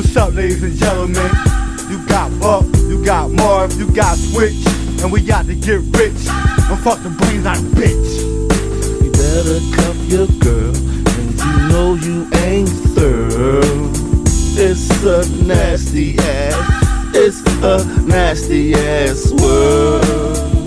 What's up, ladies and gentlemen? You got Buck, you got Marv, you got Switch, and we got to get rich and fuck the brains of bitch. You better cuff your girl, and you know you ain't thorough. It's a nasty ass, it's a nasty ass world.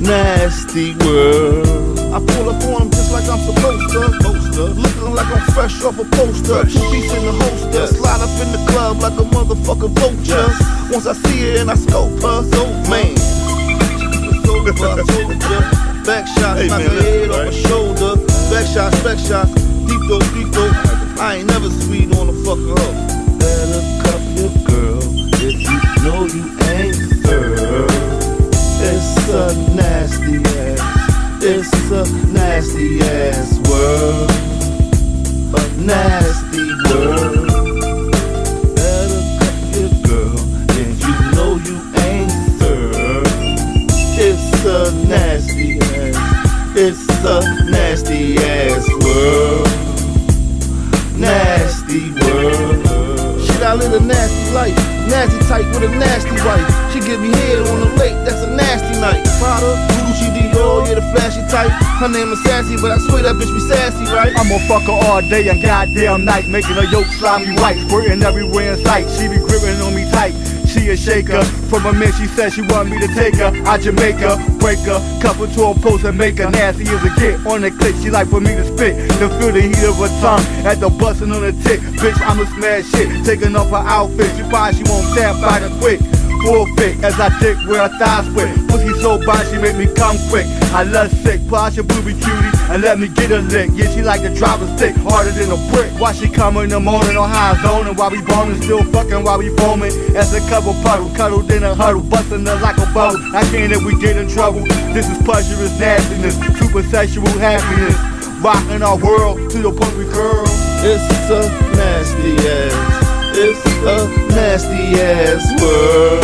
Nasty world. I pull up on him just like I'm supposed to. Poster. Looking like I'm fresh off a poster. Two piece in the holster. Slide up in the club like a motherfucking vulture. Once I see her and I scope her, so man. Back shots, Hey, knock man, her head off right. her shoulder. Back shots, back shots. Deep though, deep though. I ain't never sweet on a fucker hoe. Better cup your girl if you know you ain't thorough. It's a nasty. It's a nasty ass world. A nasty world. Better cup your girl if you know you ain't. It's a nasty ass. It's a nasty ass world. Nasty world. Shit, I live a nasty life. Nasty type with a nasty wife. She give me head on the lake, that's a nasty night. Prada, Dior, the flashy type. Her name is Sassy, but I swear that bitch be sassy, right? I'm to fuck her all day and goddamn night, making her yolk slimy white, squirting everywhere in sight. She be gripping on me tight. She a shaker. From a man, she said she want me to take her out Jamaica, break her, cup her to a post and make her nasty as a get. On the click, she like for me to spit, to feel the heat of her tongue at the busting on the tick. Bitch, I'm a smash shit, taking off her outfit. She probably she won't tap by the quick. Forfeit as I dick where her thighs quit. Pussy so bad she make me come quick. I love sick, polish your booby cutie and let me get a lick. Yeah, she like to drop a stick harder than a brick. Why she come in the morning on high zone and while we boning, still fucking while we foaming. As a couple puddle, cuddled in a huddle, busting her like a bubble. I can't if we get in trouble. This is pleasurous nastiness, super sexual happiness. Rocking our world to the point we curl. It's a nasty ass. It's a nasty ass world.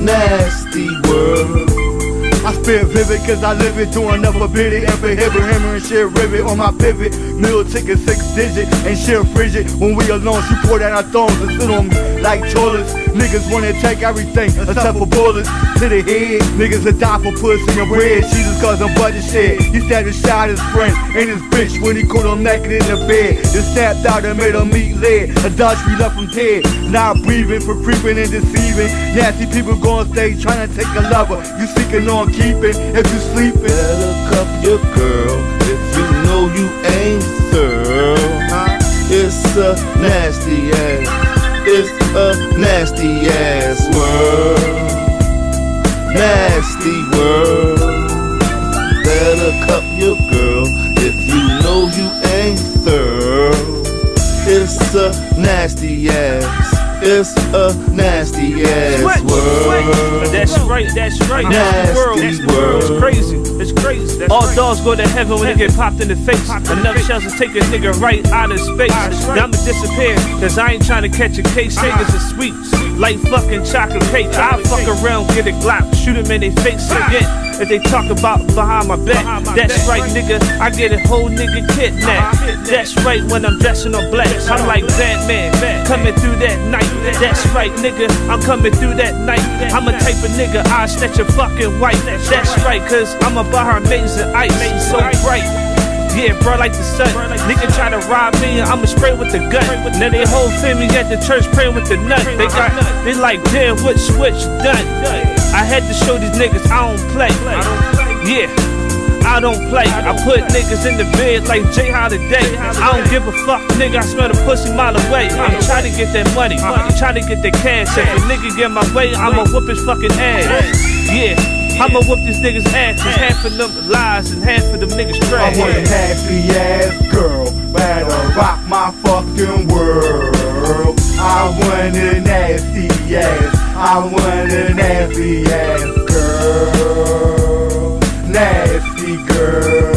Nasty world. I spit vivid cause I live it, never bid it. And prohibit hammer and shit rivet on my pivot. Meal ticket six digit and shit frigid. When we alone, she pour down our thrones and sit on me like toilets. Niggas wanna take everything except for bullets to the head. Niggas will die for pussy and bread. She just cause I'm budget shit. He to shot his friend and his bitch when he caught him naked in the bed. It snapped out and made him meat lead. A Dutch we left him dead. Not breathing for creeping and deceiving. Nasty people go on stage trying to take a lover. You seeking on keeping if you sleeping. Better cup your girl if you know you Nasty world. Better cup your girl if you know you ain't thorough. It's a nasty ass. It's a nasty ass Sweat, world. sweat. That's right, that's right. That's Nasty the world. That's the world. It's crazy. It's crazy. All dogs go to heaven when they get popped in the face. Enough shells to take a nigga right out of space. Now I'ma disappear, cause I ain't trying to catch a case. Uh-huh. Niggas are sweets, like fucking chocolate cake. I fuck around, get a glock, shoot him in their face uh-huh. again. If they talk about behind my back, that's right, nigga. I get a whole nigga kidnapped. That's right when I'm dressing on black. I'm like Batman, coming through that night. That's right, nigga. I'm coming through that night. I'm a type of nigga, I snatch a fucking white. That's right, cause I'm a bar amazing ice. So bright. Yeah, bro, like the sun. Nigga try to rob me, I'ma spray with the gun. Now they whole family at the church praying with the nut. They got, they like, damn, what switch done? I had to show these niggas I don't play. Yeah. I don't play. I put niggas in the bed like J Holiday. I don't give a fuck, nigga. I smell the pussy mile away. I'm trying to get that money. I'm trying to get that cash. If a nigga get my way, I'ma whoop his fucking ass. Yeah. I'ma whoop this nigga's ass. Cause half of them lies and half of them niggas trash. I want a nasty ass girl, better rock my fucking world. I want a nasty ass, I want a nasty ass girl. Nasty girl,